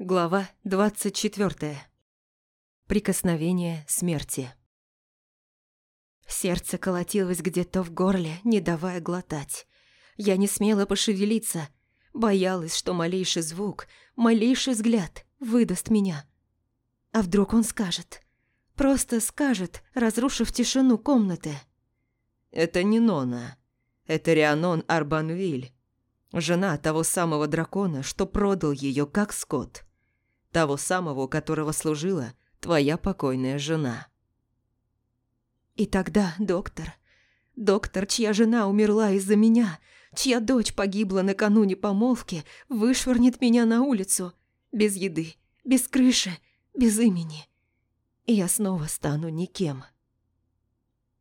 Глава 24. Прикосновение смерти. Сердце колотилось где-то в горле, не давая глотать. Я не смела пошевелиться, боялась, что малейший звук, малейший взгляд выдаст меня. А вдруг он скажет? Просто скажет, разрушив тишину комнаты. «Это не Нона. Это Рианон Арбанвиль, Жена того самого дракона, что продал ее как скот. Того самого, у которого служила твоя покойная жена. И тогда доктор, доктор, чья жена умерла из-за меня, чья дочь погибла накануне помолвки, вышвырнет меня на улицу, без еды, без крыши, без имени. И я снова стану никем.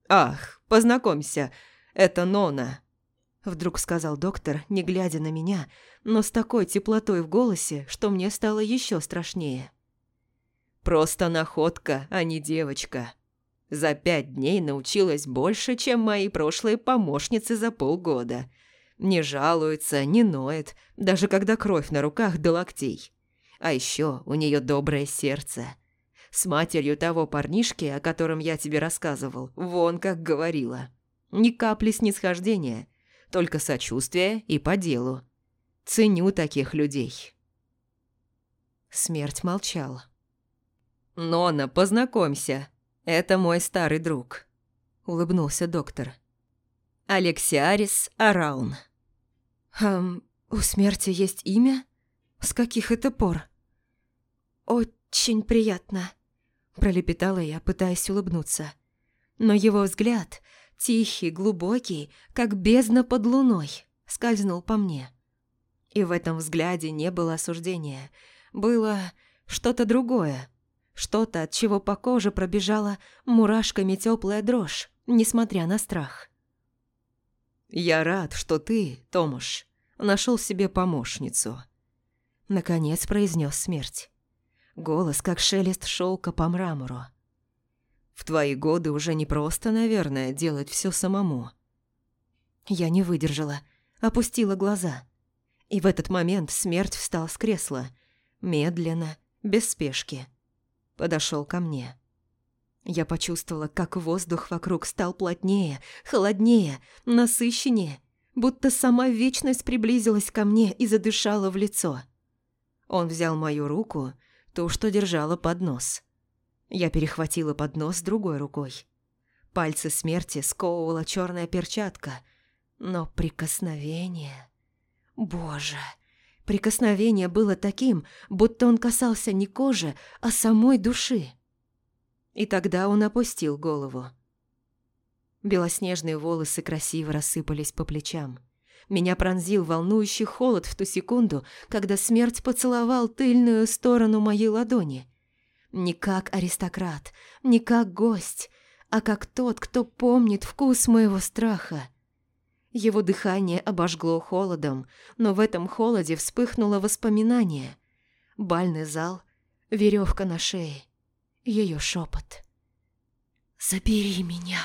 «Ах, познакомься, это Нона», Вдруг сказал доктор, не глядя на меня, но с такой теплотой в голосе, что мне стало еще страшнее. «Просто находка, а не девочка. За пять дней научилась больше, чем мои прошлые помощницы за полгода. Не жалуется, не ноет, даже когда кровь на руках до локтей. А еще у нее доброе сердце. С матерью того парнишки, о котором я тебе рассказывал, вон как говорила. Ни капли снисхождения» только сочувствие и по делу. Ценю таких людей». Смерть молчала. «Нона, познакомься. Это мой старый друг», – улыбнулся доктор. «Алексиарис Араун». «Эм, у смерти есть имя? С каких это пор?» «Очень приятно», – пролепетала я, пытаясь улыбнуться. Но его взгляд тихий, глубокий, как бездна под луной, скользнул по мне. И в этом взгляде не было осуждения. Было что-то другое. Что-то, от чего по коже пробежала мурашками теплая дрожь, несмотря на страх. «Я рад, что ты, Томаш, нашел себе помощницу», — наконец произнес смерть. Голос, как шелест шелка по мрамору. В твои годы уже не просто, наверное, делать все самому. Я не выдержала, опустила глаза. И в этот момент смерть встал с кресла. Медленно, без спешки. Подошел ко мне. Я почувствовала, как воздух вокруг стал плотнее, холоднее, насыщеннее, будто сама вечность приблизилась ко мне и задышала в лицо. Он взял мою руку, ту, что держала под нос. Я перехватила поднос другой рукой. Пальцы смерти сковывала черная перчатка, но прикосновение... Боже! Прикосновение было таким, будто он касался не кожи, а самой души. И тогда он опустил голову. Белоснежные волосы красиво рассыпались по плечам. Меня пронзил волнующий холод в ту секунду, когда смерть поцеловал тыльную сторону моей ладони. Не как аристократ, не как гость, а как тот, кто помнит вкус моего страха. Его дыхание обожгло холодом, но в этом холоде вспыхнуло воспоминание. Бальный зал, веревка на шее, ее шепот. «Забери меня!»